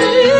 you.